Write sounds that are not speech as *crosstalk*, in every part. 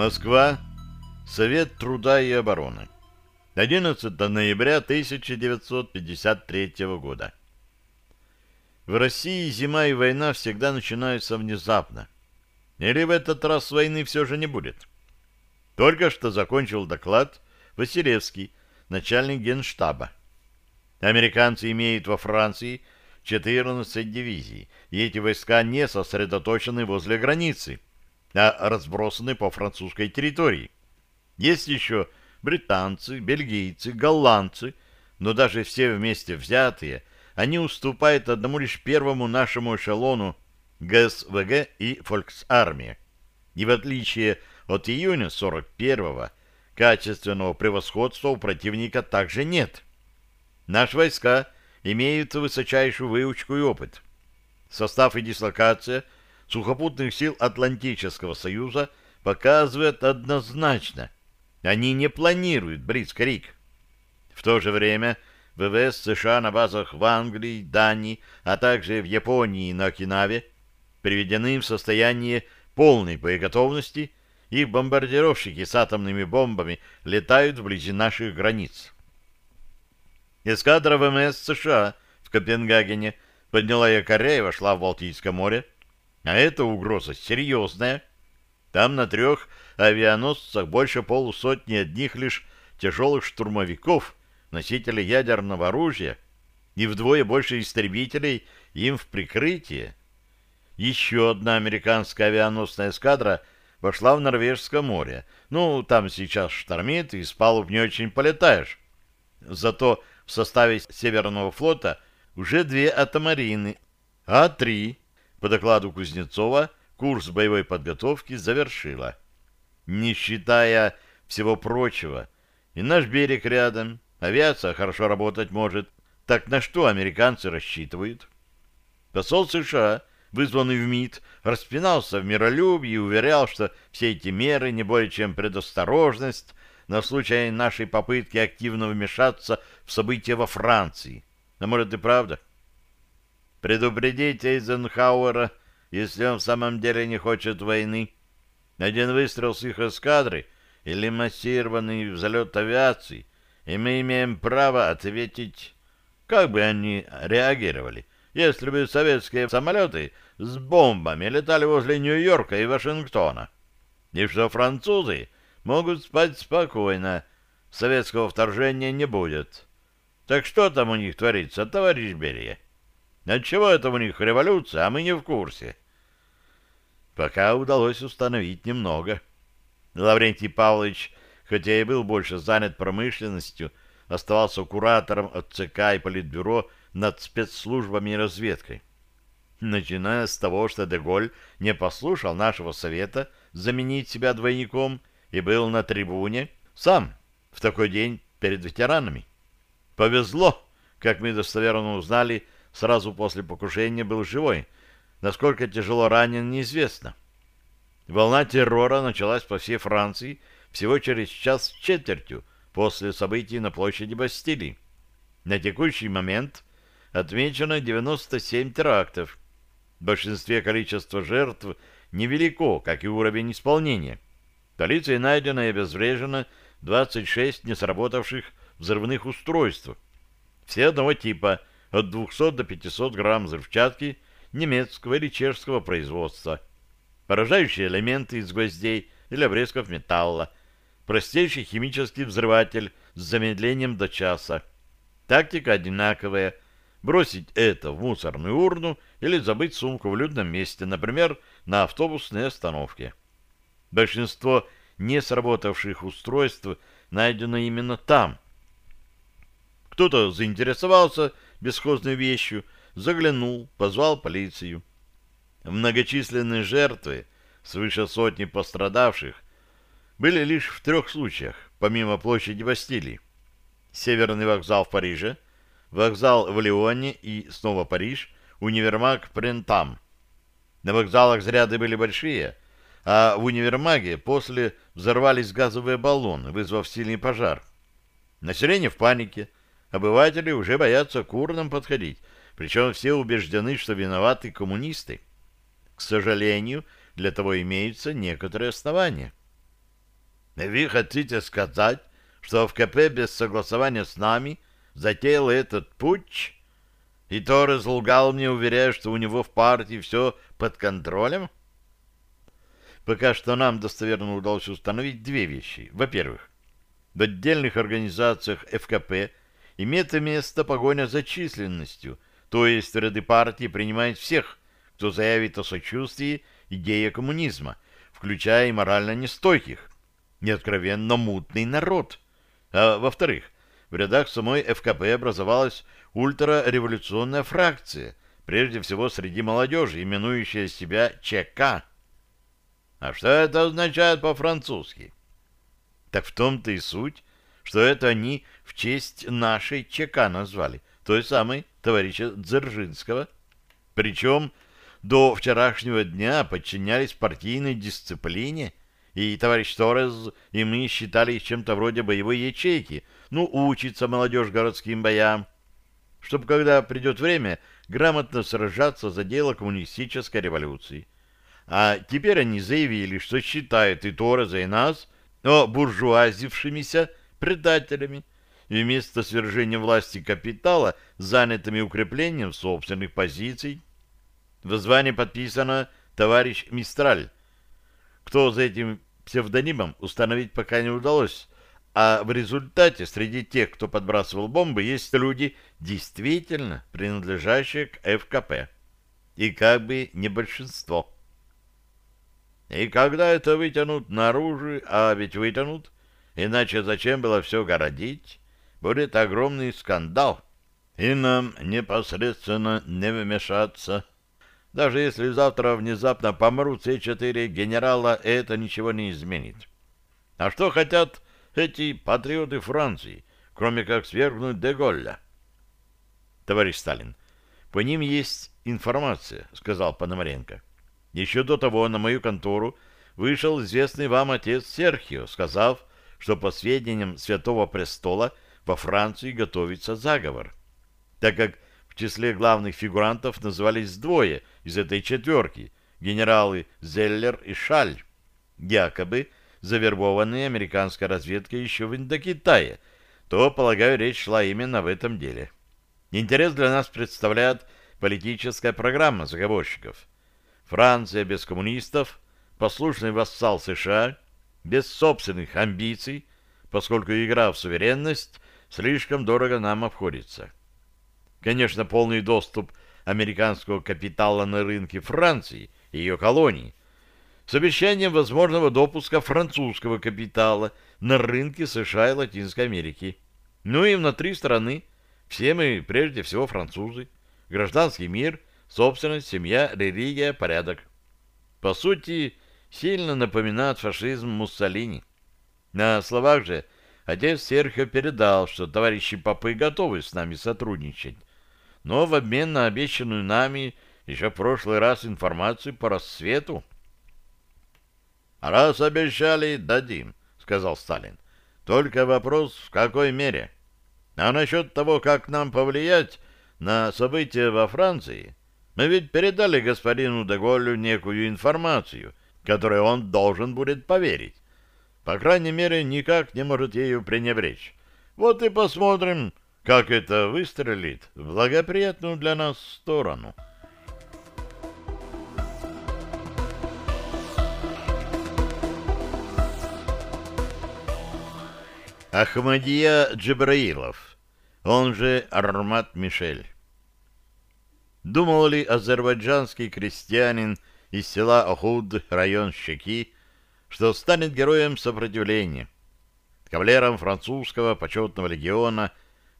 Москва. Совет труда и обороны. 11 ноября 1953 года. В России зима и война всегда начинаются внезапно. Или в этот раз войны все же не будет? Только что закончил доклад Василевский, начальник генштаба. Американцы имеют во Франции 14 дивизий, и эти войска не сосредоточены возле границы, а разбросаны по французской территории. Есть еще британцы, бельгийцы, голландцы, но даже все вместе взятые, они уступают одному лишь первому нашему эшелону ГСВГ и Фольксармия. И в отличие от июня 41-го, качественного превосходства у противника также нет. Наши войска имеют высочайшую выучку и опыт. Состав и дислокация сухопутных сил Атлантического Союза показывает однозначно. Они не планируют Бритскорик. В то же время ВВС США на базах в Англии, Дании, а также в Японии и на Окинаве приведены в состояние полной боеготовности их бомбардировщики с атомными бомбами летают вблизи наших границ. Эскадра ВМС США в Копенгагене подняла якоря и вошла в Балтийское море. А это угроза серьезная. Там на трех авианосцах больше полусотни одних лишь тяжелых штурмовиков, носителей ядерного оружия, и вдвое больше истребителей им в прикрытие. Еще одна американская авианосная эскадра вошла в Норвежское море. Ну, там сейчас штормит, и с палуб не очень полетаешь. Зато в составе Северного флота уже две атомарины, а три, по докладу Кузнецова, курс боевой подготовки завершила. Не считая всего прочего, и наш берег рядом, авиация хорошо работать может, так на что американцы рассчитывают? Посол США вызванный в МИД, распинался в миролюбии и уверял, что все эти меры не более чем предосторожность на случай нашей попытки активно вмешаться в события во Франции. А может и правда? Предупредите Эйзенхауэра, если он в самом деле не хочет войны. Один выстрел с их эскадры или массированный взлет авиации, и мы имеем право ответить, как бы они реагировали если бы советские самолеты с бомбами летали возле Нью-Йорка и Вашингтона. И что французы могут спать спокойно, советского вторжения не будет. Так что там у них творится, товарищ Берия? Отчего это у них революция, а мы не в курсе? Пока удалось установить немного. Лаврентий Павлович, хотя и был больше занят промышленностью, оставался куратором от ЦК и Политбюро над спецслужбами и разведкой. Начиная с того, что Деголь не послушал нашего совета заменить себя двойником и был на трибуне сам в такой день перед ветеранами. Повезло, как мы достоверно узнали, сразу после покушения был живой. Насколько тяжело ранен, неизвестно. Волна террора началась по всей Франции всего через час с четвертью после событий на площади Бастилии. На текущий момент отмечено 97 терактов. В большинстве количество жертв невелико, как и уровень исполнения. Полицией найдено и обезврежено 26 несработавших взрывных устройств. Все одного типа, от 200 до 500 грамм взрывчатки немецкого или чешского производства. Поражающие элементы из гвоздей или обрезков металла. Простейший химический взрыватель с замедлением до часа. Тактика одинаковая – бросить это в мусорную урну или забыть сумку в людном месте, например, на автобусной остановке. Большинство не сработавших устройств найдено именно там. Кто-то заинтересовался бесхозной вещью, заглянул, позвал полицию. Многочисленные жертвы, свыше сотни пострадавших, были лишь в трех случаях, помимо площади Бастилии. Северный вокзал в Париже – вокзал в Лионе и снова Париж, универмаг Прентам. На вокзалах заряды были большие, а в универмаге после взорвались газовые баллоны, вызвав сильный пожар. Население в панике, обыватели уже боятся к урнам подходить, причем все убеждены, что виноваты коммунисты. К сожалению, для того имеются некоторые основания. Вы хотите сказать, что ФКП без согласования с нами затеял этот путь? И Торрес лгал мне, уверяя, что у него в партии все под контролем? Пока что нам достоверно удалось установить две вещи. Во-первых, в отдельных организациях ФКП имеет место погоня за численностью, то есть ряды партии принимают всех, кто заявит о сочувствии идее коммунизма, включая и морально нестойких, неоткровенно мутный народ. А во-вторых, в рядах самой ФКП образовалась ультрареволюционная фракция, прежде всего среди молодежи, именующая себя ЧК. А что это означает по-французски? Так в том-то и суть, что это они в честь нашей ЧК назвали, той самой товарища Дзержинского. Причем до вчерашнего дня подчинялись партийной дисциплине, и товарищ Торрес и мы считали их чем-то вроде боевой ячейки, ну, учится молодежь городским боям, чтобы, когда придет время, грамотно сражаться за дело коммунистической революции. А теперь они заявили, что считают и Торреза, и нас но буржуазившимися предателями, и вместо свержения власти капитала занятыми укреплением собственных позиций. В звании подписано «Товарищ Мистраль». Кто за этим псевдонимом установить пока не удалось, а в результате среди тех, кто подбрасывал бомбы, есть люди, действительно принадлежащие к ФКП. И как бы не большинство. И когда это вытянут наружу, а ведь вытянут, иначе зачем было все городить, будет огромный скандал. И нам непосредственно не вмешаться. Даже если завтра внезапно помрут все четыре генерала, это ничего не изменит. А что хотят эти патриоты Франции, кроме как свергнуть Деголля? Товарищ Сталин, по ним есть информация, сказал Пономаренко. Еще до того на мою контору вышел известный вам отец Серхио, сказав, что по сведениям Святого Престола во Франции готовится заговор, так как в числе главных фигурантов назывались двое из этой четверки – генералы Зеллер и Шаль, якобы завербованные американской разведкой еще в Индокитае, то, полагаю, речь шла именно в этом деле. Интерес для нас представляет политическая программа заговорщиков – Франция без коммунистов, послушный вассал США, без собственных амбиций, поскольку игра в суверенность слишком дорого нам обходится. Конечно, полный доступ американского капитала на рынке Франции и ее колоний с обещанием возможного допуска французского капитала на рынки США и Латинской Америки. Ну и внутри страны все мы прежде всего французы. Гражданский мир – Собственность, семья, религия, порядок. По сути, сильно напоминает фашизм Муссолини. На словах же отец Серхио передал, что товарищи попы готовы с нами сотрудничать, но в обмен на обещанную нами еще в прошлый раз информацию по рассвету. «А «Раз обещали, дадим», — сказал Сталин. «Только вопрос, в какой мере. А насчет того, как нам повлиять на события во Франции, мы ведь передали господину Деголю некую информацию, которой он должен будет поверить. По крайней мере, никак не может ею пренебречь. Вот и посмотрим, как это выстрелит в благоприятную для нас сторону. Ахмадия Джабраилов, он же Армат Мишель. Думал ли азербайджанский крестьянин из села Охуд, район Щеки, что станет героем сопротивления, кавалером французского почетного легиона,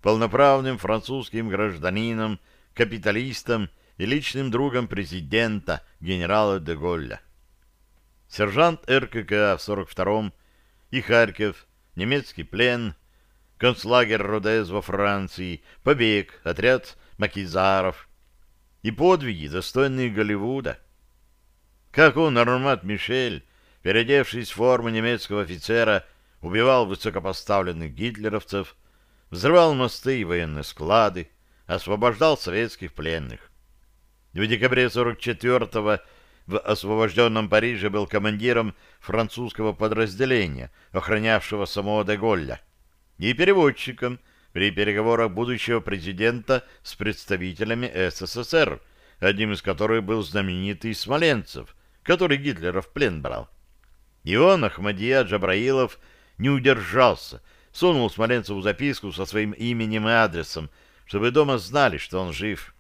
полноправным французским гражданином, капиталистом и личным другом президента генерала де Голля. Сержант РКК в 42-м и Харьков, немецкий плен, концлагерь Родез во Франции, побег, отряд макизаров – и подвиги, достойные Голливуда. Как он, Армат Мишель, переодевшись в форму немецкого офицера, убивал высокопоставленных гитлеровцев, взрывал мосты и военные склады, освобождал советских пленных. В декабре 44-го в освобожденном Париже был командиром французского подразделения, охранявшего самого Деголля, и переводчиком при переговорах будущего президента с представителями СССР, одним из которых был знаменитый Смоленцев, который Гитлера в плен брал. И он, Ахмадия Джабраилов, не удержался, сунул Смоленцеву записку со своим именем и адресом, чтобы дома знали, что он жив.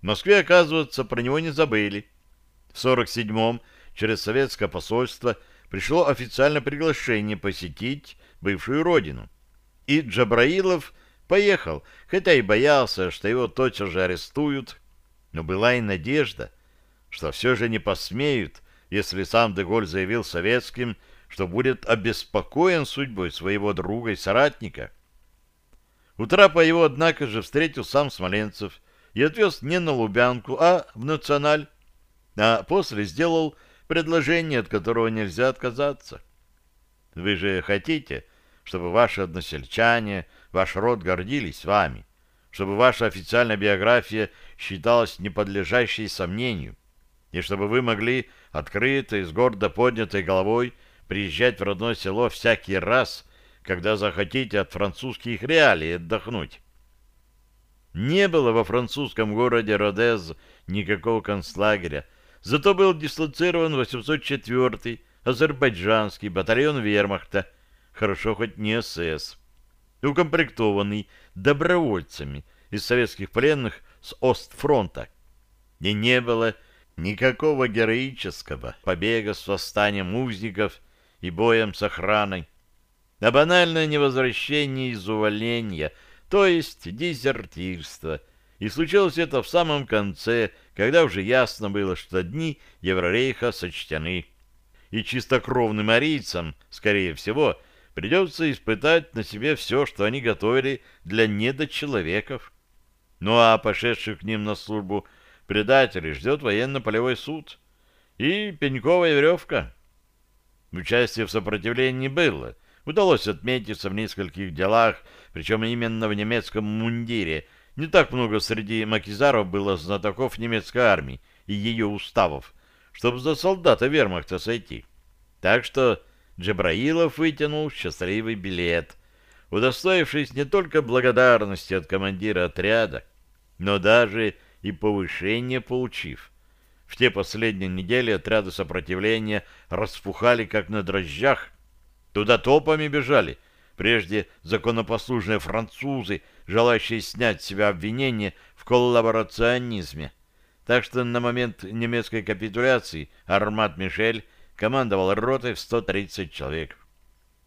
В Москве, оказывается, про него не забыли. В 47-м через советское посольство пришло официальное приглашение посетить бывшую родину. И Джабраилов поехал, хотя и боялся, что его тотчас же арестуют, но была и надежда, что все же не посмеют, если сам Деголь заявил советским, что будет обеспокоен судьбой своего друга и соратника. У трапа его, однако же, встретил сам Смоленцев и отвез не на Лубянку, а в Националь, а после сделал предложение, от которого нельзя отказаться. Вы же хотите, чтобы ваши односельчане, ваш род гордились вами, чтобы ваша официальная биография считалась неподлежащей сомнению, и чтобы вы могли открыто и с гордо поднятой головой приезжать в родное село всякий раз, когда захотите от французских реалий отдохнуть. Не было во французском городе Родез никакого концлагеря, зато был дислоцирован 804-й азербайджанский батальон вермахта, хорошо хоть не СС, укомплектованный добровольцами из советских пленных с Остфронта. И не было никакого героического побега с восстанием узников и боем с охраной, а банальное невозвращение из увольнения, то есть дезертирство. И случилось это в самом конце, когда уже ясно было, что дни Еврорейха сочтены. И чистокровным арийцам, скорее всего, придется испытать на себе все, что они готовили для недочеловеков. Ну а пошедших к ним на службу предателей ждет военно-полевой суд и пеньковая веревка. Участие в сопротивлении было. Удалось отметиться в нескольких делах, причем именно в немецком мундире. Не так много среди макизаров было знатоков немецкой армии и ее уставов, чтобы за солдата вермахта сойти. Так что Джабраилов вытянул счастливый билет, удостоившись не только благодарности от командира отряда, но даже и повышение получив. В те последние недели отряды сопротивления распухали, как на дрожжах. Туда топами бежали, прежде законопослушные французы, желающие снять с себя обвинение в коллаборационизме. Так что на момент немецкой капитуляции Армат Мишель командовал ротой в 130 человек.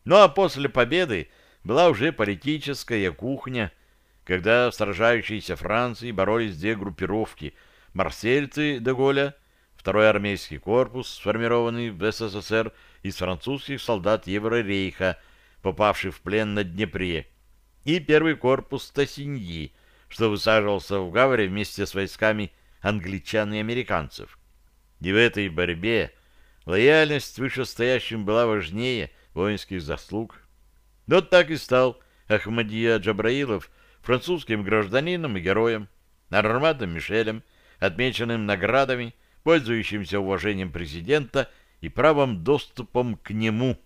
Ну а после победы была уже политическая кухня, когда в сражающейся Франции боролись две группировки – марсельцы Деголя, второй армейский корпус, сформированный в СССР из французских солдат Еврорейха, попавший в плен на Днепре, и первый корпус Тассиньи, что высаживался в Гавре вместе с войсками англичан и американцев. И в этой борьбе лояльность вышестоящим была важнее воинских заслуг. Вот так и стал Ахмадия Джабраилов французским гражданином и героем, Армадом Мишелем, отмеченным наградами, пользующимся уважением президента и правом доступом к нему.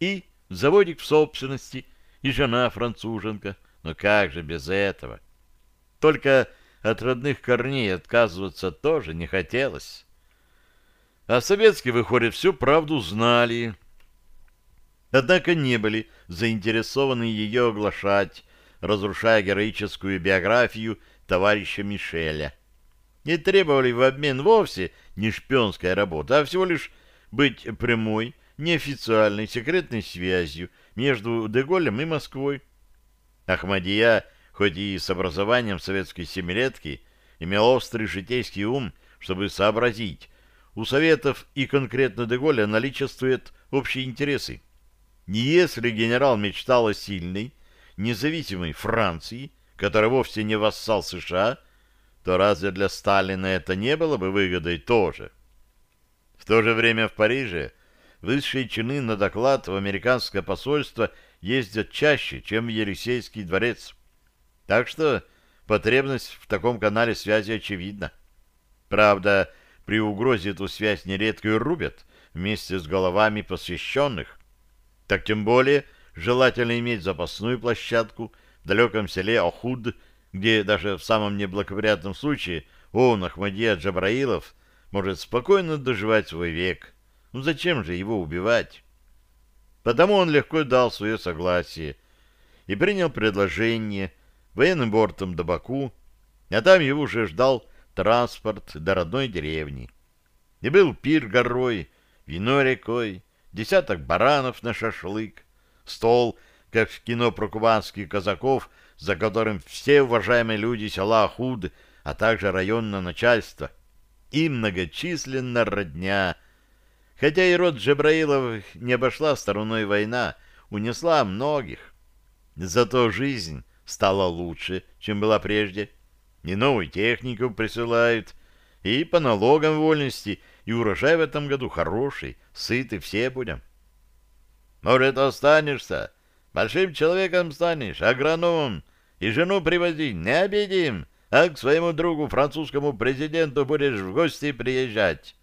И заводик в собственности, и жена француженка. Но как же без этого? Только от родных корней отказываться тоже не хотелось. А советские, выходит, всю правду знали. Однако не были заинтересованы ее оглашать, разрушая героическую биографию товарища Мишеля не требовали в обмен вовсе не шпионская работа, а всего лишь быть прямой, неофициальной секретной связью между Деголем и Москвой. Ахмадия, хоть и с образованием советской семилетки, имел острый житейский ум, чтобы сообразить, у Советов и конкретно Деголя наличествуют общие интересы. Не если генерал мечтал о сильной, независимой Франции, которая вовсе не вассал США, то разве для Сталина это не было бы выгодой тоже? В то же время в Париже высшие чины на доклад в американское посольство ездят чаще, чем в Елисейский дворец. Так что потребность в таком канале связи очевидна. Правда, при угрозе эту связь нередко и рубят вместе с головами посвященных. Так тем более желательно иметь запасную площадку в далеком селе Охуд, где даже в самом неблагоприятном случае он, Ахмадия Джабраилов, может спокойно доживать свой век. Ну зачем же его убивать? Потому он легко дал свое согласие и принял предложение военным бортом до Баку, а там его уже ждал транспорт до родной деревни. И был пир горой, вино рекой, десяток баранов на шашлык, стол, как в кино про кубанских казаков, за которым все уважаемые люди села Ахуд, а также районное начальство, и многочисленная родня. Хотя и род Джебраилов не обошла стороной война, унесла многих. Зато жизнь стала лучше, чем была прежде. И новую технику присылают, и по налогам вольности, и урожай в этом году хороший, сыты все будем. Может, останешься, большим человеком станешь, агрономом, и жену привози, не обидим, а к своему другу, французскому президенту, будешь в гости приезжать.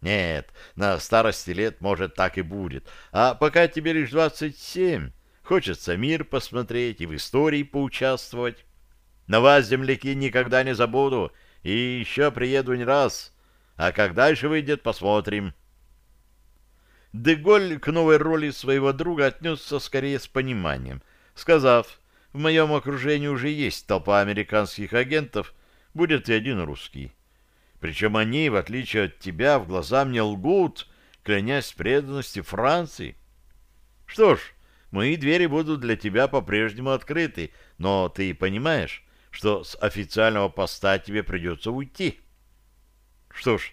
Нет, на старости лет, может, так и будет. А пока тебе лишь двадцать семь, хочется мир посмотреть и в истории поучаствовать. На вас, земляки, никогда не забуду, и еще приеду не раз. А как дальше выйдет, посмотрим. Деголь к новой роли своего друга отнесся скорее с пониманием, сказав, в моем окружении уже есть толпа американских агентов, будет и один русский. Причем они, в отличие от тебя, в глаза мне лгут, клянясь преданности Франции. Что ж, мои двери будут для тебя по-прежнему открыты, но ты понимаешь, что с официального поста тебе придется уйти. Что ж,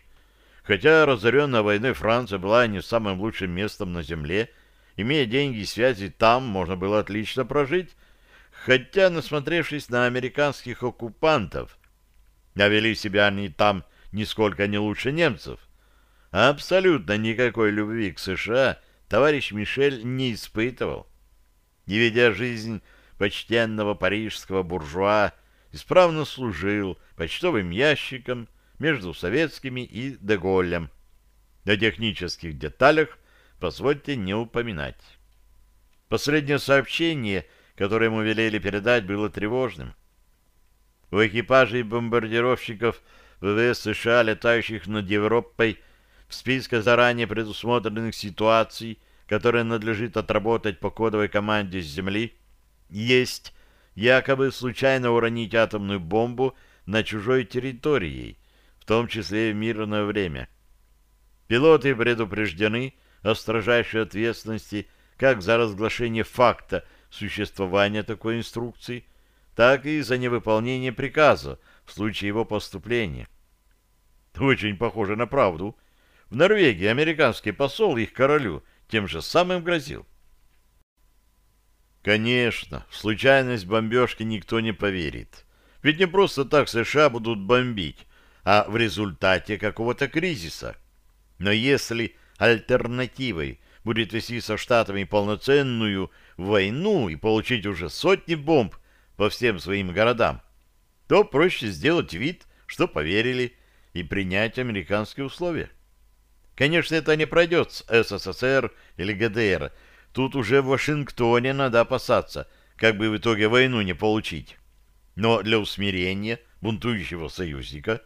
хотя разоренная войной Франция была не самым лучшим местом на земле, имея деньги и связи там, можно было отлично прожить, хотя, насмотревшись на американских оккупантов, а вели себя они там нисколько не лучше немцев, абсолютно никакой любви к США товарищ Мишель не испытывал. И, ведя жизнь почтенного парижского буржуа, исправно служил почтовым ящиком между советскими и Деголем. О технических деталях позвольте не упоминать. Последнее сообщение — которое ему велели передать, было тревожным. У экипажей бомбардировщиков ВВС США, летающих над Европой, в списке заранее предусмотренных ситуаций, которые надлежит отработать по кодовой команде с Земли, есть якобы случайно уронить атомную бомбу на чужой территории, в том числе в мирное время. Пилоты предупреждены о строжайшей ответственности как за разглашение факта существования такой инструкции, так и за невыполнение приказа в случае его поступления. Очень похоже на правду. В Норвегии американский посол их королю тем же самым грозил. Конечно, в случайность бомбежки никто не поверит. Ведь не просто так США будут бомбить, а в результате какого-то кризиса. Но если альтернативой будет вести со Штатами полноценную войну и получить уже сотни бомб по всем своим городам, то проще сделать вид, что поверили, и принять американские условия. Конечно, это не пройдет с СССР или ГДР. Тут уже в Вашингтоне надо опасаться, как бы в итоге войну не получить. Но для усмирения бунтующего союзника...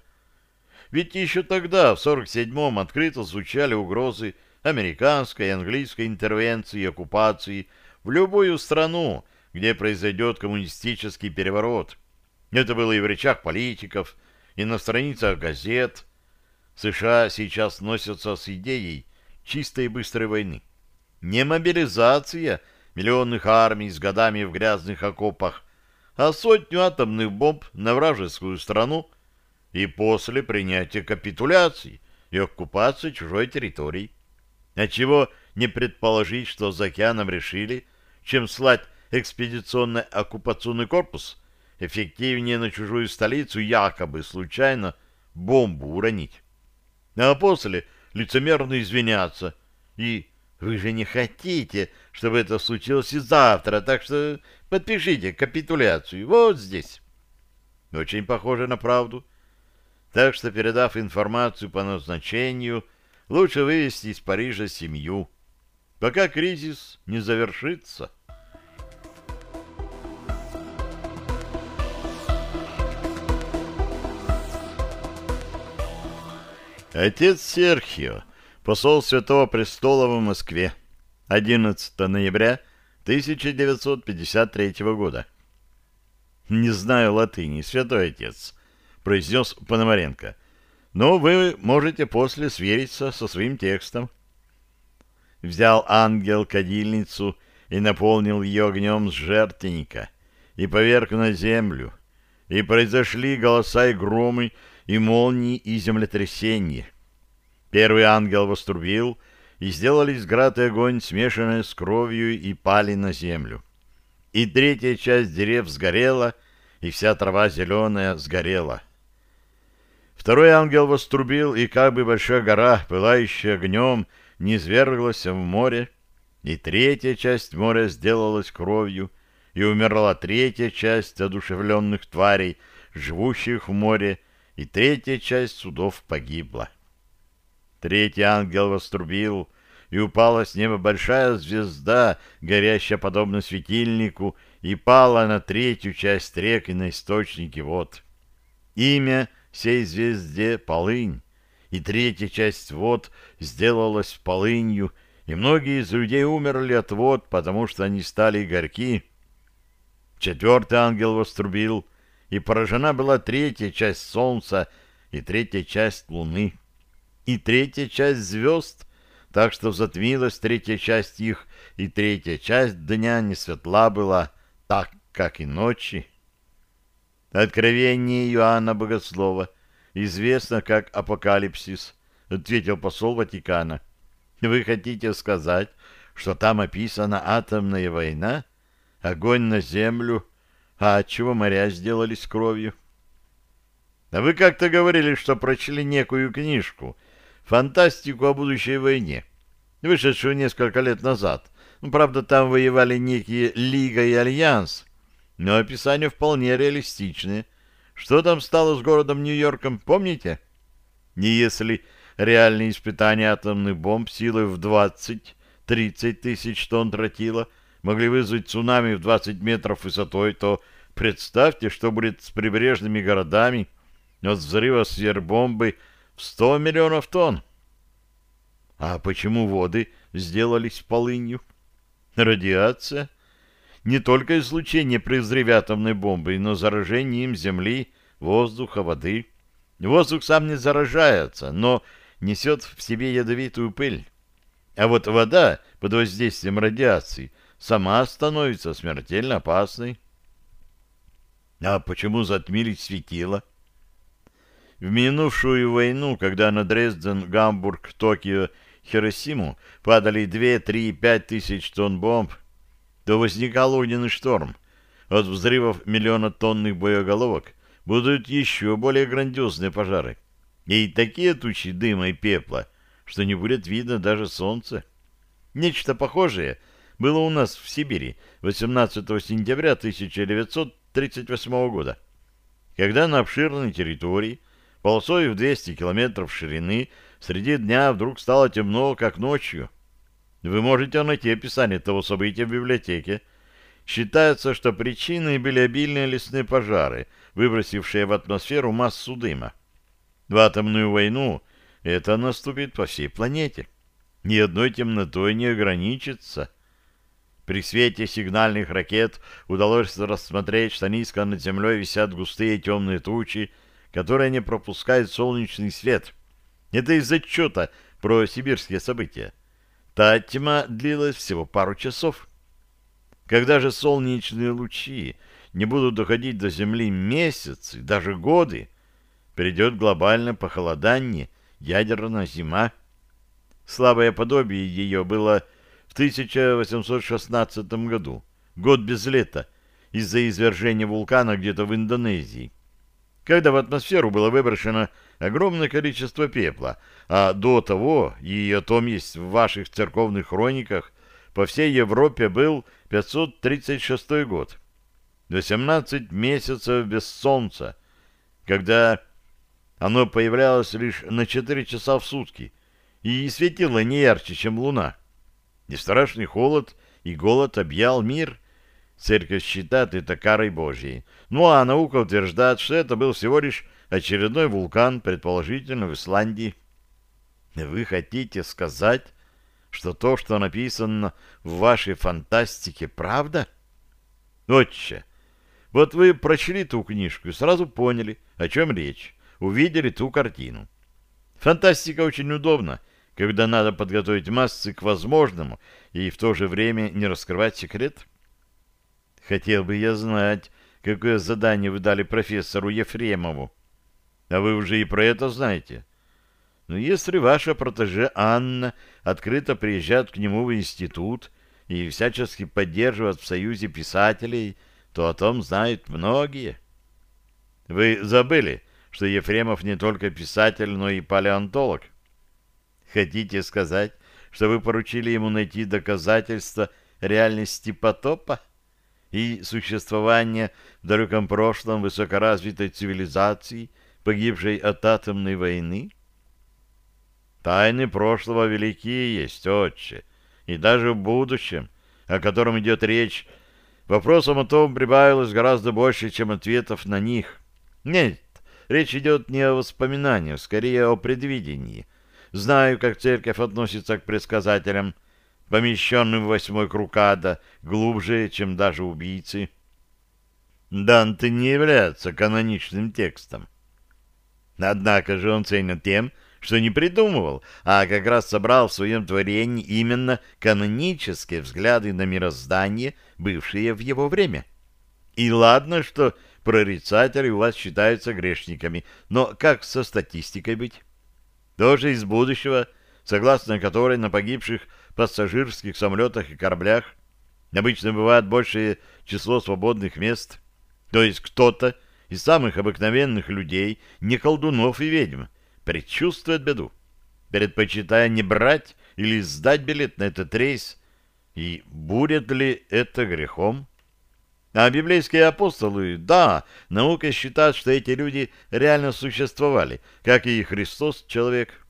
Ведь еще тогда, в 47-м, открыто звучали угрозы американской и английской интервенции и оккупации в любую страну, где произойдет коммунистический переворот. Это было и в речах политиков, и на страницах газет. США сейчас носятся с идеей чистой и быстрой войны. Не мобилизация миллионных армий с годами в грязных окопах, а сотню атомных бомб на вражескую страну и после принятия капитуляции и оккупации чужой территории. Отчего не предположить, что за океаном решили – чем слать экспедиционный оккупационный корпус, эффективнее на чужую столицу якобы случайно бомбу уронить. А после лицемерно извиняться. И вы же не хотите, чтобы это случилось и завтра, так что подпишите капитуляцию вот здесь. Очень похоже на правду. Так что, передав информацию по назначению, лучше вывести из Парижа семью, пока кризис не завершится. Отец Серхио, посол Святого Престола в Москве, 11 ноября 1953 года. «Не знаю латыни, святой отец», — произнес Пономаренко. «Но вы можете после свериться со своим текстом». Взял ангел кадильницу и наполнил ее огнем с жертвенника, и поверг на землю, и произошли голоса и громы, и молнии, и землетрясения. Первый ангел вострубил — и сделались град и огонь, смешанные с кровью, и пали на землю. И третья часть дерев сгорела, и вся трава зеленая сгорела. Второй ангел вострубил, и как бы большая гора, пылающая огнем, низверглась в море, и третья часть моря сделалась кровью, и умерла третья часть одушевленных тварей, живущих в море, и третья часть судов погибла. Третий ангел вострубил, и упала с неба большая звезда, горящая подобно светильнику, и пала на третью часть рек и на источники вод. Имя сей звезде — Полынь, и третья часть вод сделалась полынью, и многие из людей умерли от вод, потому что они стали горьки. Четвертый ангел вострубил, и поражена была третья часть солнца и третья часть луны и третья часть звезд, так что затмилась третья часть их, и третья часть дня не светла была, так, как и ночи. Откровение Иоанна Богослова известно как Апокалипсис, ответил посол Ватикана. Вы хотите сказать, что там описана атомная война, огонь на землю, а отчего моря сделались кровью? А вы как-то говорили, что прочли некую книжку фантастику о будущей войне, вышедшую несколько лет назад. Ну, правда, там воевали некие Лига и Альянс, но описание вполне реалистичное. Что там стало с городом Нью-Йорком, помните? Не если реальные испытания атомных бомб силой в 20-30 тысяч тонн тротила могли вызвать цунами в 20 метров высотой, то представьте, что будет с прибрежными городами от взрыва сверхбомбы в сто миллионов тонн. А почему воды сделались полынью? Радиация? Не только излучение при взрыве атомной бомбы, но заражение им земли, воздуха, воды. Воздух сам не заражается, но несет в себе ядовитую пыль. А вот вода под воздействием радиации сама становится смертельно опасной. А почему затмились светила? — в минувшую войну, когда на Дрезден, Гамбург, Токио, Хиросиму падали 2, 3, 5 тысяч тонн бомб, то возникал огненный шторм. От взрывов миллиона тонных боеголовок будут еще более грандиозные пожары. И такие тучи дыма и пепла, что не будет видно даже солнца. Нечто похожее было у нас в Сибири 18 сентября 1938 года, когда на обширной территории Полосой в 200 километров ширины среди дня вдруг стало темно, как ночью. Вы можете найти описание того события в библиотеке. Считается, что причиной были обильные лесные пожары, выбросившие в атмосферу массу дыма. В атомную войну это наступит по всей планете. Ни одной темнотой не ограничится. При свете сигнальных ракет удалось рассмотреть, что низко над землей висят густые темные тучи, которая не пропускает солнечный свет. Это из отчета про сибирские события. Та тьма длилась всего пару часов. Когда же солнечные лучи не будут доходить до Земли месяцы, даже годы, придет глобальное похолодание, ядерная зима. Слабое подобие ее было в 1816 году, год без лета, из-за извержения вулкана где-то в Индонезии когда в атмосферу было выброшено огромное количество пепла, а до того, и о том есть в ваших церковных хрониках, по всей Европе был 536 год. 18 месяцев без солнца, когда оно появлялось лишь на четыре часа в сутки и светило не ярче, чем луна. И страшный холод и голод объял мир. Церковь считает это карой Божьей. Ну а наука утверждает, что это был всего лишь очередной вулкан, предположительно в Исландии. Вы хотите сказать, что то, что написано в вашей фантастике, правда? Отче, вот вы прочли ту книжку и сразу поняли, о чем речь, увидели ту картину. Фантастика очень удобна, когда надо подготовить массы к возможному и в то же время не раскрывать секрет. Хотел бы я знать, какое задание вы дали профессору Ефремову. А вы уже и про это знаете. Но если ваша протеже Анна открыто приезжает к нему в институт и всячески поддерживает в союзе писателей, то о том знают многие. Вы забыли, что Ефремов не только писатель, но и палеонтолог. Хотите сказать, что вы поручили ему найти доказательства реальности потопа и существования в далеком прошлом высокоразвитой цивилизации, погибшей от атомной войны? Тайны прошлого великие есть, отче, и даже в будущем, о котором идет речь, вопросом о том прибавилось гораздо больше, чем ответов на них. Нет, речь идет не о воспоминаниях, скорее о предвидении. Знаю, как церковь относится к предсказателям, помещенным в восьмой круг ада, глубже, чем даже убийцы. Данте не является каноничным текстом. Однако же он ценен тем, что не придумывал, а как раз собрал в своем творении именно канонические взгляды на мироздание, бывшие в его время. И ладно, что прорицатели у вас считаются грешниками, но как со статистикой быть? тоже из будущего, согласно которой на погибших пассажирских самолетах и кораблях обычно бывает большее число свободных мест, то есть кто-то из самых обыкновенных людей, не колдунов и ведьм, предчувствует беду, предпочитая не брать или сдать билет на этот рейс, и будет ли это грехом? А библейские апостолы, да, наука считает, что эти люди реально существовали, как и Христос, человек.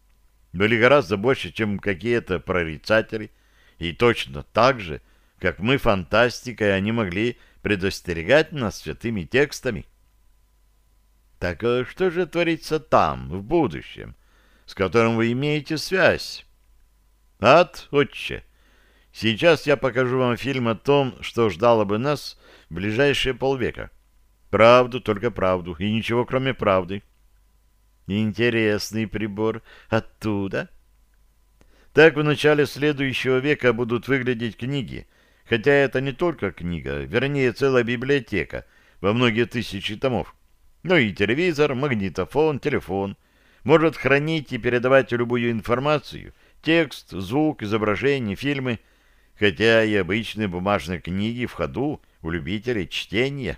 Были гораздо больше, чем какие-то прорицатели. И точно так же, как мы фантастикой, они могли предостерегать нас святыми текстами. Так а что же творится там, в будущем, с которым вы имеете связь? Ад, отче, сейчас я покажу вам фильм о том, что ждало бы нас ближайшие полвека. Правду, только правду, и ничего кроме правды. Интересный прибор. Оттуда? Так в начале следующего века будут выглядеть книги, хотя это не только книга, вернее целая библиотека во многие тысячи томов. Ну и телевизор, магнитофон, телефон. Может хранить и передавать любую информацию, текст, звук, изображение, фильмы, хотя и обычные бумажные книги в ходу — у любителей чтения.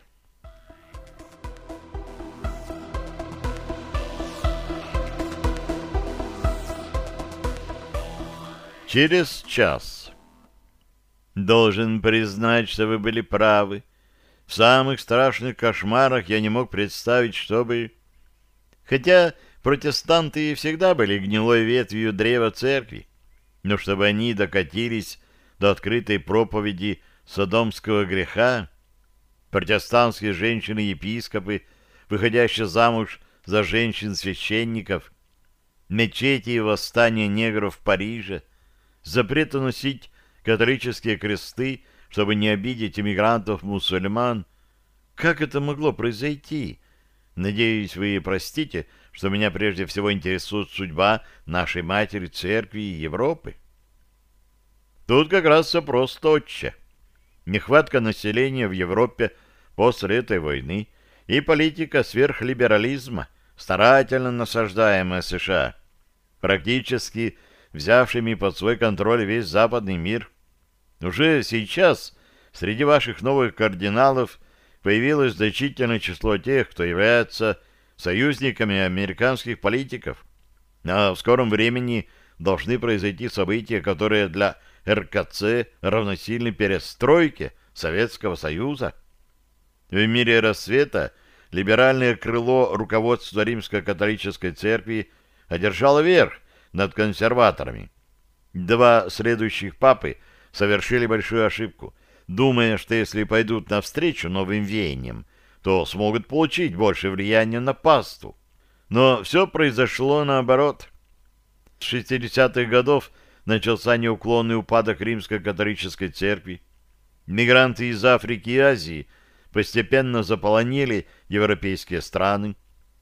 Через час. Должен признать, что вы были правы. В самых страшных кошмарах я не мог представить, чтобы... Хотя протестанты всегда были гнилой ветвью древа церкви, но чтобы они докатились до открытой проповеди содомского греха, протестантские женщины-епископы, выходящие замуж за женщин-священников, мечети и восстание негров в Париже, запрет носить католические кресты, чтобы не обидеть иммигрантов-мусульман. Как это могло произойти? Надеюсь, вы простите, что меня прежде всего интересует судьба нашей матери церкви и Европы. Тут как раз все просто, отче нехватка населения в Европе после этой войны и политика сверхлиберализма, старательно насаждаемая США, практически взявшими под свой контроль весь западный мир. Уже сейчас среди ваших новых кардиналов появилось значительное число тех, кто является союзниками американских политиков. А в скором времени должны произойти события, которые для РКЦ равносильны перестройке Советского Союза. В мире рассвета либеральное крыло руководства римско-католической церкви одержало верх над консерваторами. Два следующих папы совершили большую ошибку, думая, что если пойдут навстречу новым веяниям, то смогут получить больше влияния на пасту. Но все произошло наоборот. С 60-х годов начался неуклонный упадок римско-католической церкви. Мигранты из Африки и Азии постепенно заполонили европейские страны,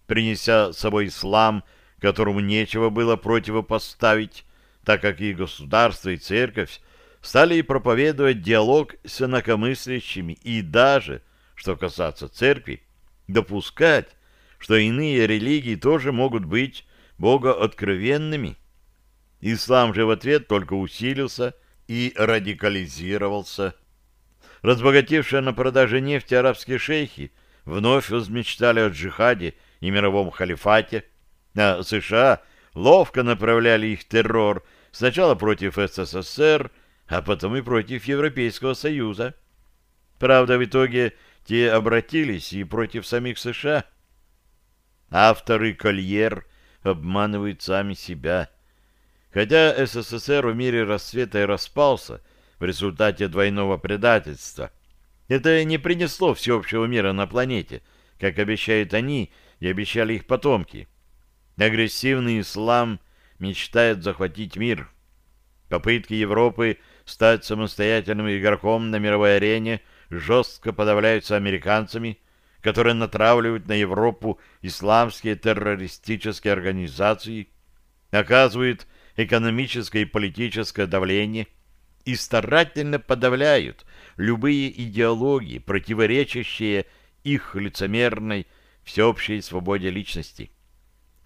принеся с собой ислам, которому нечего было противопоставить, так как и государство, и церковь стали проповедовать диалог с инакомыслящими и даже, что касается церкви, допускать, что иные религии тоже могут быть богооткровенными. Ислам же в ответ только усилился и радикализировался. Разбогатевшие на продаже нефти арабские шейхи вновь возмечтали о джихаде и мировом халифате, а США ловко направляли их террор сначала против СССР, а потом и против Европейского Союза. Правда, в итоге те обратились и против самих США. Авторы «Кольер» обманывают сами себя. Хотя СССР в мире расцвета и распался – в результате двойного предательства. Это не принесло всеобщего мира на планете, как обещают они и обещали их потомки. Агрессивный ислам мечтает захватить мир. Попытки Европы стать самостоятельным игроком на мировой арене жестко подавляются американцами, которые натравливают на Европу исламские террористические организации, оказывают экономическое и политическое давление – и старательно подавляют любые идеологии, противоречащие их лицемерной всеобщей свободе личности,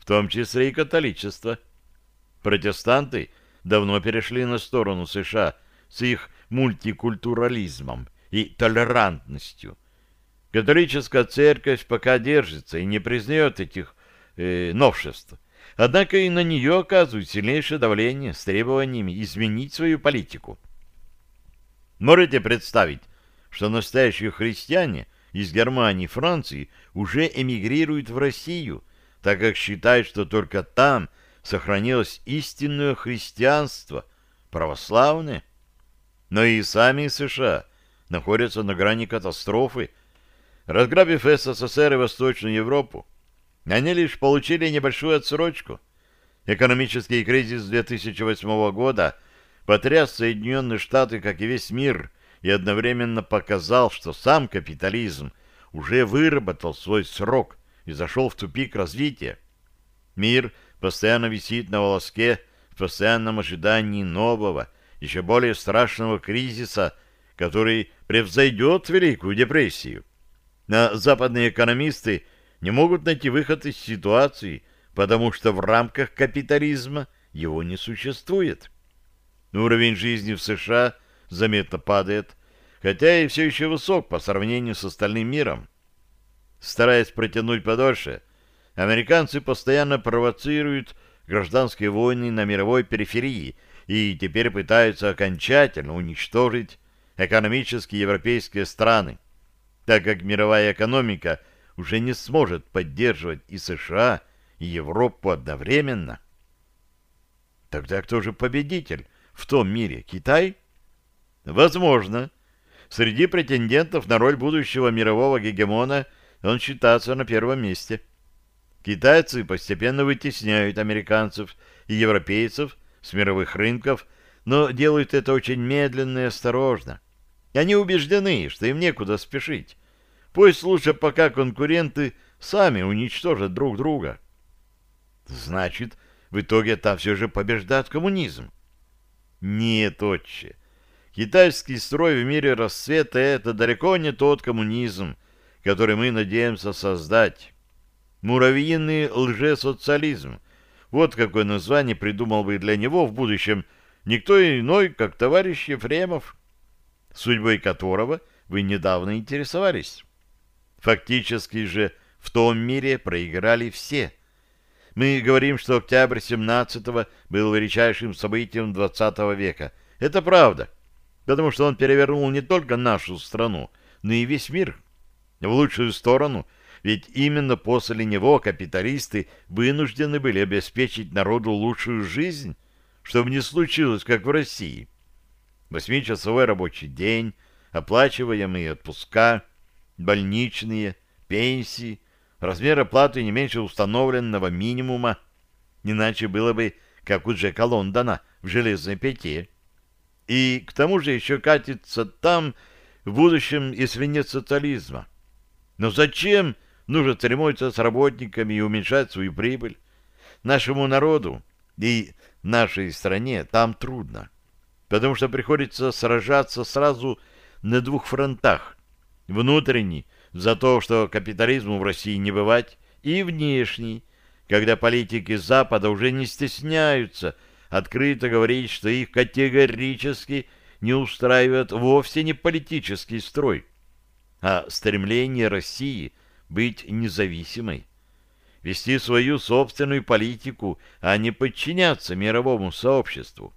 том числе и католичество. Протестанты давно перешли на сторону США с их мультикультурализмом и толерантностью. Католическая церковь пока держится и не признает этих э, новшеств. Однако и на нее оказывают сильнейшее давление с требованиями изменить свою политику. Можете представить, что настоящие христиане из Германии и Франции уже эмигрируют в Россию, так как считают, что только там сохранилось истинное христианство, православное. Но и сами США находятся на грани катастрофы. Разграбив СССР и Восточную Европу, они лишь получили небольшую отсрочку. Экономический кризис 2008 года – потряс Соединенные Штаты, как и весь мир, и одновременно показал, что сам капитализм уже выработал свой срок и зашел в тупик развития. Мир постоянно висит на волоске в постоянном ожидании нового, еще более страшного кризиса, который превзойдет Великую депрессию. А западные экономисты не могут найти выход из ситуации, потому что в рамках капитализма его не существует. Уровень жизни в США заметно падает, хотя и все еще высок по сравнению с остальным миром. Стараясь протянуть подольше, американцы постоянно провоцируют гражданские войны на мировой периферии и теперь пытаются окончательно уничтожить экономические европейские страны, так как мировая экономика уже не сможет поддерживать и США, и Европу одновременно. Тогда кто же победитель в том мире? Китай? Возможно. Среди претендентов на роль будущего мирового гегемона он считается на первом месте. Китайцы постепенно вытесняют американцев и европейцев с мировых рынков, но делают это очень медленно и осторожно. И они убеждены, что им некуда спешить. Пусть лучше пока конкуренты сами уничтожат друг друга. Значит, в итоге там все же побеждает коммунизм. Нет, отче. Китайский строй в мире расцвета — это далеко не тот коммунизм, который мы надеемся создать. Муравьиный лжесоциализм. Вот какое название придумал бы для него в будущем никто иной, как товарищ Ефремов, судьбой которого вы недавно интересовались. Фактически же в том мире проиграли все — мы говорим, что октябрь 17-го был величайшим событием 20 века. Это правда, потому что он перевернул не только нашу страну, но и весь мир в лучшую сторону ведь именно после него капиталисты вынуждены были обеспечить народу лучшую жизнь, чтобы не случилось, как в России. Восьмичасовой рабочий день, оплачиваемые отпуска, больничные, пенсии, размер оплаты не меньше установленного минимума, иначе было бы, как у Джека Лондона в «Железной пяти». И к тому же еще катится там в будущем, если нет социализма. Но зачем нужно церемониться с работниками и уменьшать свою прибыль? Нашему народу и нашей стране там трудно, потому что приходится сражаться сразу на двух фронтах. Внутренний – за то, что капитализму в России не бывать, и внешний, когда политики Запада уже не стесняются открыто говорить, что их категорически не устраивает вовсе не политический строй, а стремление России быть независимой, вести свою собственную политику, а не подчиняться мировому сообществу,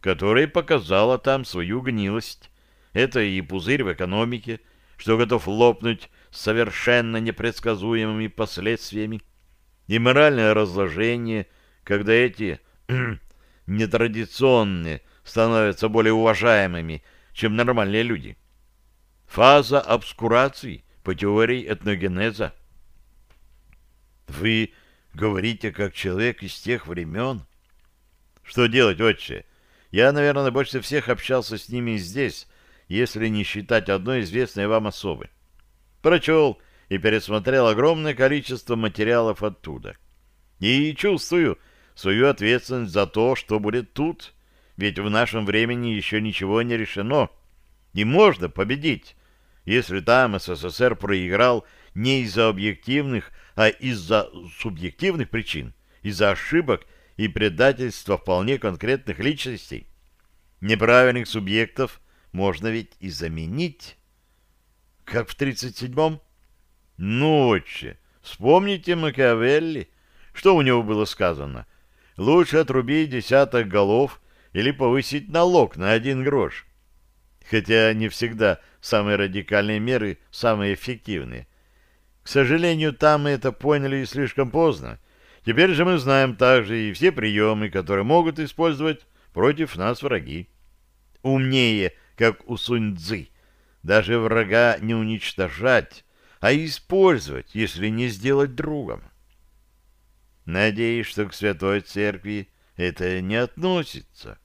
которое показало там свою гнилость. Это и пузырь в экономике, что готов лопнуть с совершенно непредсказуемыми последствиями, и моральное разложение, когда эти *clears throat* нетрадиционные становятся более уважаемыми, чем нормальные люди. Фаза обскурации по теории этногенеза. Вы говорите как человек из тех времен. Что делать, отче? Я, наверное, больше всех общался с ними здесь, если не считать одной известной вам особы. Прочел и пересмотрел огромное количество материалов оттуда. И чувствую свою ответственность за то, что будет тут, ведь в нашем времени еще ничего не решено. И можно победить, если там СССР проиграл не из-за объективных, а из-за субъективных причин, из-за ошибок и предательства вполне конкретных личностей. Неправильных субъектов можно ведь и заменить. Как в 37-м? Ну, отче, вспомните Макиавелли. Что у него было сказано? Лучше отрубить десяток голов или повысить налог на один грош. Хотя не всегда самые радикальные меры самые эффективные. К сожалению, там мы это поняли слишком поздно. Теперь же мы знаем также и все приемы, которые могут использовать против нас враги. Умнее как у Сунь-Дзы. Даже врага не уничтожать, а использовать, если не сделать другом. Надеюсь, что к Святой Церкви это не относится.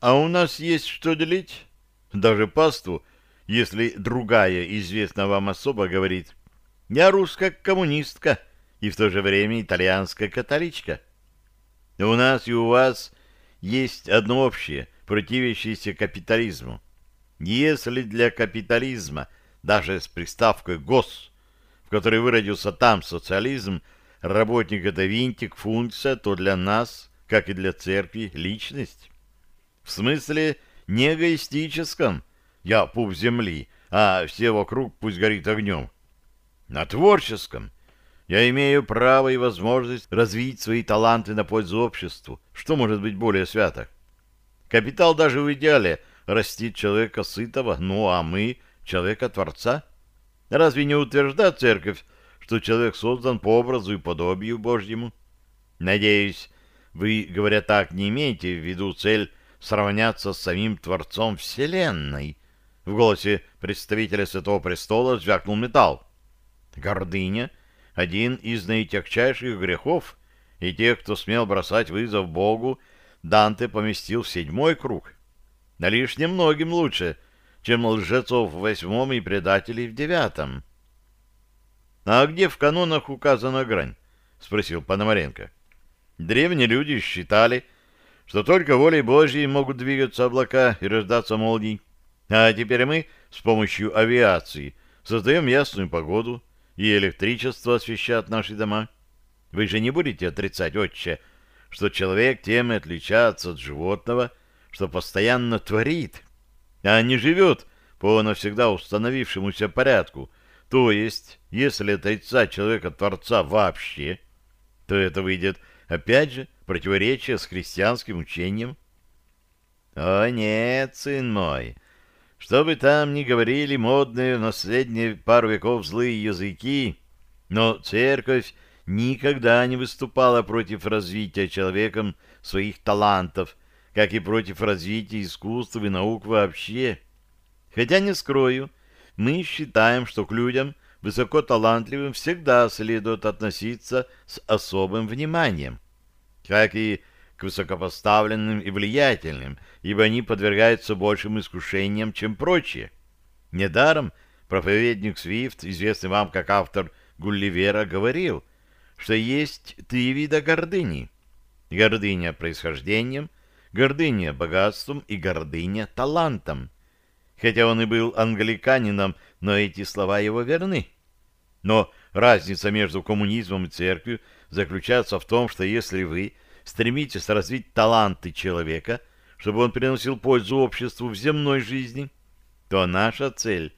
А у нас есть что делить? Даже паству, если другая известная вам особа говорит «Я русская коммунистка» и в то же время итальянская католичка. У нас и у вас есть одно общее — противящиеся капитализму. Если для капитализма, даже с приставкой «гос», в которой выродился там социализм, работник — это винтик, функция, то для нас, как и для церкви, личность. В смысле не эгоистическом «я пуп земли», а все вокруг пусть горит огнем. На творческом я имею право и возможность развить свои таланты на пользу обществу. Что может быть более свято? Капитал даже в идеале растит человека сытого, ну а мы — человека-творца. Разве не утверждает церковь, что человек создан по образу и подобию Божьему? Надеюсь, вы, говоря так, не имеете в виду цель сравняться с самим Творцом Вселенной. В голосе представителя Святого Престола звякнул металл. Гордыня — один из наитягчайших грехов, и тех, кто смел бросать вызов Богу, Данте поместил в седьмой круг. На лишь немногим лучше, чем лжецов в восьмом и предателей в девятом. — А где в канонах указана грань? — спросил Пономаренко. Древние люди считали, что только волей Божьей могут двигаться облака и рождаться молнии. А теперь мы с помощью авиации создаем ясную погоду, и электричество освещает наши дома. Вы же не будете отрицать, отче, что человек тем и отличается от животного, что постоянно творит, а не живет по навсегда установившемуся порядку. То есть, если отрицать человека-творца вообще, то это выйдет, опять же, противоречие с христианским учением. О нет, сын мой, Что бы там ни говорили модные наследние пару веков злые языки, но церковь никогда не выступала против развития человеком своих талантов, как и против развития искусства и наук вообще. Хотя, не скрою, мы считаем, что к людям высокоталантливым всегда следует относиться с особым вниманием, как и к высокопоставленным и влиятельным, ибо они подвергаются большим искушениям, чем прочие. Недаром проповедник Свифт, известный вам как автор Гулливера, говорил, что есть три вида гордыни. Гордыня происхождением, гордыня богатством и гордыня талантом. Хотя он и был англиканином, но эти слова его верны. Но разница между коммунизмом и церковью заключается в том, что если вы стремитесь развить таланты человека, чтобы он приносил пользу обществу в земной жизни, то наша цель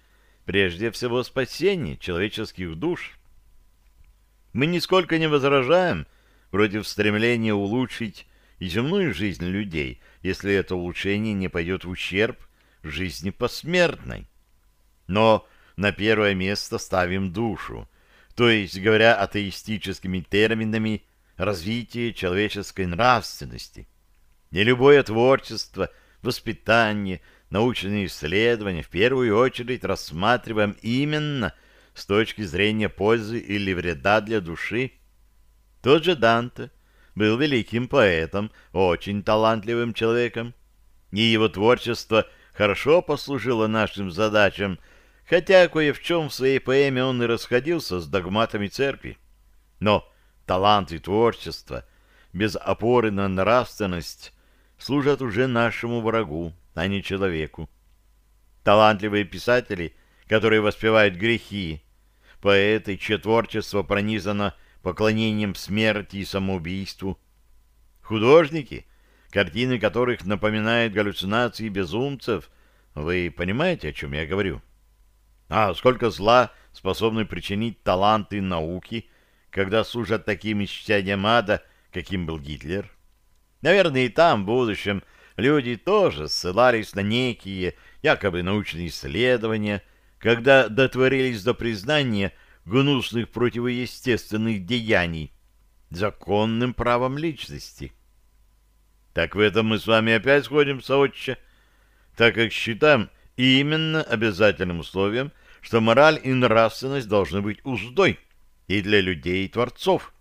прежде всего спасение человеческих душ. Мы нисколько не возражаем против стремления улучшить и земную жизнь людей, если это улучшение не пойдет в ущерб жизни посмертной. Но на первое место ставим душу, то есть, говоря атеистическими терминами, развитие человеческой нравственности. Не любое творчество, воспитание, научные исследования в первую очередь рассматриваем именно с точки зрения пользы или вреда для души. Тот же Данте был великим поэтом, очень талантливым человеком, и его творчество хорошо послужило нашим задачам, хотя кое в чем в своей поэме он и расходился с догматами церкви. Но талант и творчество без опоры на нравственность служат уже нашему врагу, а не человеку. Талантливые писатели, которые воспевают грехи, поэты, чье творчество пронизано поклонением смерти и самоубийству, художники, картины которых напоминают галлюцинации безумцев, вы понимаете, о чем я говорю? А сколько зла способны причинить таланты науки, когда служат таким исчадием ада, каким был Гитлер? Наверное, и там, в будущем, люди тоже ссылались на некие якобы научные исследования, когда дотворились до признания гнусных противоестественных деяний законным правом личности. Так в этом мы с вами опять сходимся, отче, так как считаем именно обязательным условием, что мораль и нравственность должны быть уздой и для людей и творцов.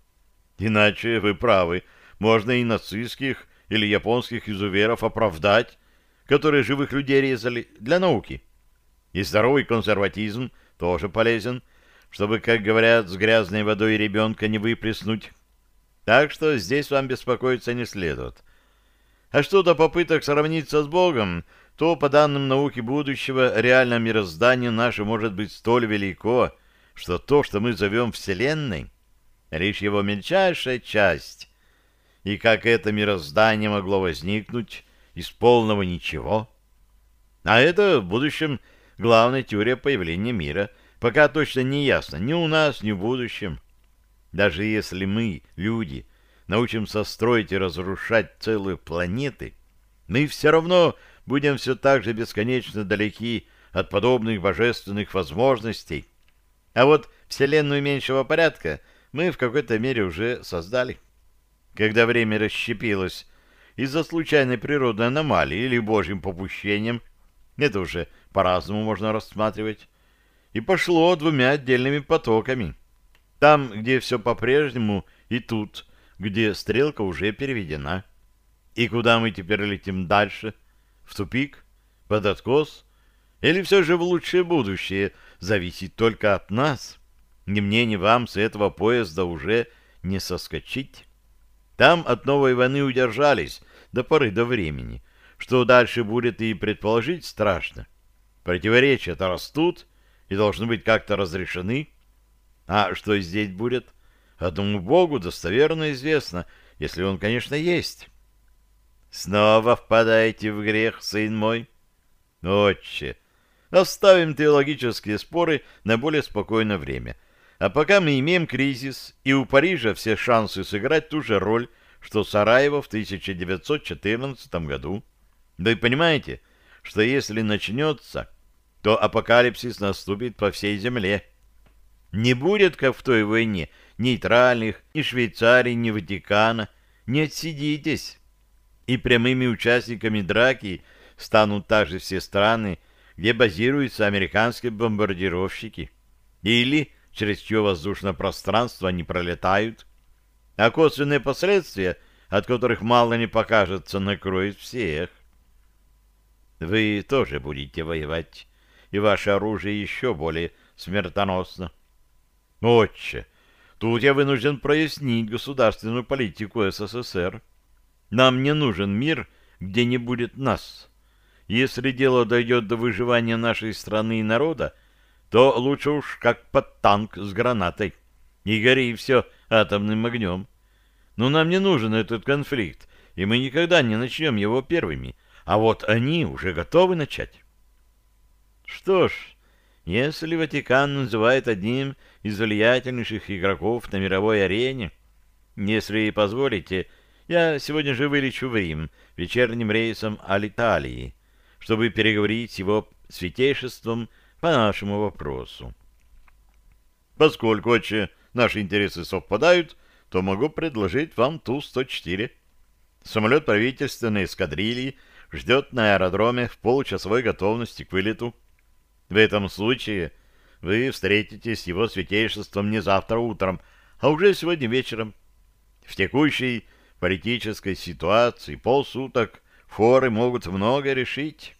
Иначе вы правы, можно и нацистских или японских изуверов оправдать, которые живых людей резали для науки. И здоровый консерватизм тоже полезен, чтобы, как говорят, с грязной водой ребенка не выплеснуть. Так что здесь вам беспокоиться не следует. А что до попыток сравниться с Богом, то, по данным науки будущего, реальное мироздание наше может быть столь велико, что то, что мы зовем Вселенной, лишь его мельчайшая часть. И как это мироздание могло возникнуть из полного ничего? А это в будущем главная теория появления мира, пока точно не ясно ни у нас, ни в будущем. Даже если мы, люди, научимся строить и разрушать целые планеты, мы все равно будем все так же бесконечно далеки от подобных божественных возможностей. А вот Вселенную меньшего порядка мы в какой-то мере уже создали. Когда время расщепилось из-за случайной природной аномалии или божьим попущением, это уже по-разному можно рассматривать, и пошло двумя отдельными потоками. Там, где все по-прежнему, и тут, где стрелка уже переведена. И куда мы теперь летим дальше? В тупик? Под откос? Или все же в лучшее будущее зависит только от нас? Ни мне, ни вам с этого поезда уже не соскочить. Там от новой войны удержались до поры до времени. Что дальше будет и предположить страшно. Противоречия-то растут и должны быть как-то разрешены. А что здесь будет? Одному Богу достоверно известно, если он, конечно, есть. Снова впадаете в грех, сын мой? Отче, оставим теологические споры на более спокойное время. А пока мы имеем кризис, и у Парижа все шансы сыграть ту же роль, что Сараево в 1914 году. Да и понимаете, что если начнется, то апокалипсис наступит по всей земле. Не будет, как в той войне, нейтральных, ни Швейцарии, ни Ватикана. Не отсидитесь. И прямыми участниками драки станут также все страны, где базируются американские бомбардировщики. Или через чье воздушное пространство они пролетают. А косвенные последствия, от которых мало не покажется, накроют всех. Вы тоже будете воевать, и ваше оружие еще более смертоносно. Отче, тут я вынужден прояснить государственную политику СССР. Нам не нужен мир, где не будет нас. Если дело дойдет до выживания нашей страны и народа, то лучше уж как под танк с гранатой. И гори все атомным огнем. Но нам не нужен этот конфликт, и мы никогда не начнем его первыми. А вот они уже готовы начать. Что ж, если Ватикан называет одним из влиятельнейших игроков на мировой арене, если позволите, я сегодня же вылечу в Рим вечерним рейсом Алиталии, чтобы переговорить с его святейшеством по нашему вопросу. Поскольку, отче, наши интересы совпадают, то могу предложить вам Ту-104. Самолет правительственной эскадрильи ждет на аэродроме в получасовой готовности к вылету. В этом случае вы встретитесь с его святейшеством не завтра утром, а уже сегодня вечером. В текущей политической ситуации полсуток форы могут много решить.